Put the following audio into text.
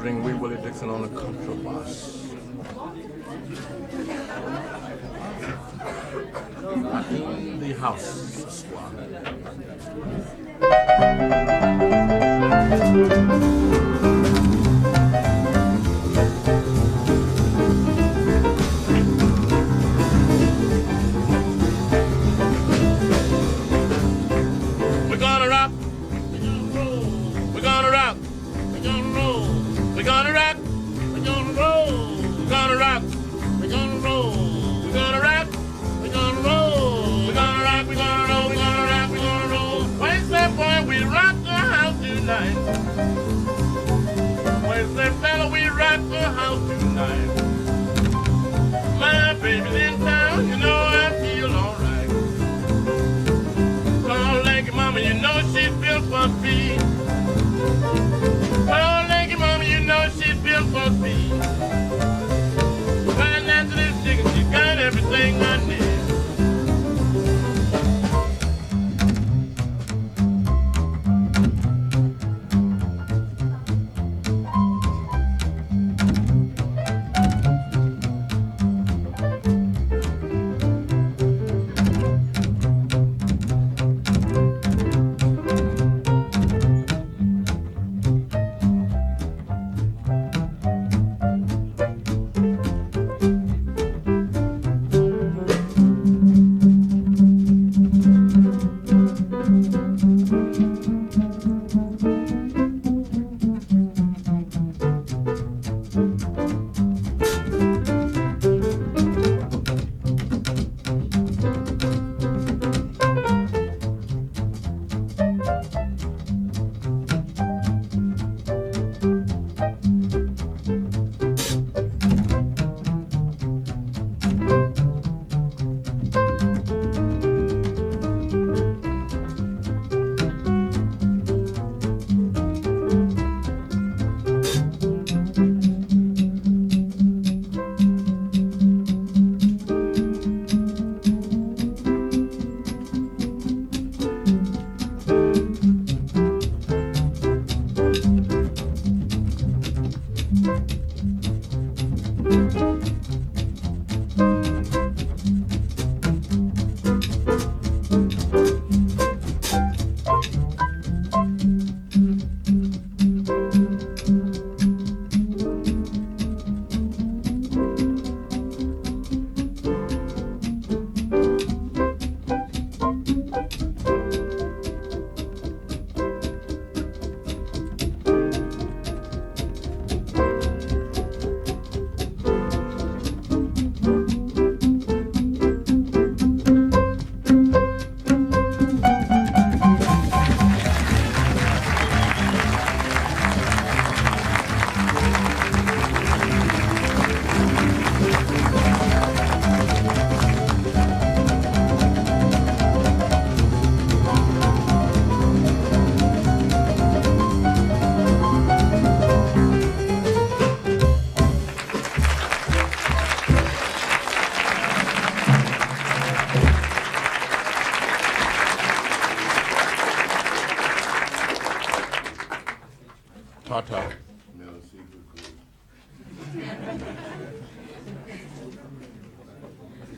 featuring Wee Willie Dixon on the contrabass. In the house. We're gonna rock. We're gonna roll. We're gonna rock. We're gonna roll. We're gonna rock. We're gonna roll. We're gonna rock. We're gonna roll. We're gonna rock. We're gonna roll. Where's that boy? We rock the house tonight. Where's that fella? We rock the house tonight. England. Ta ta.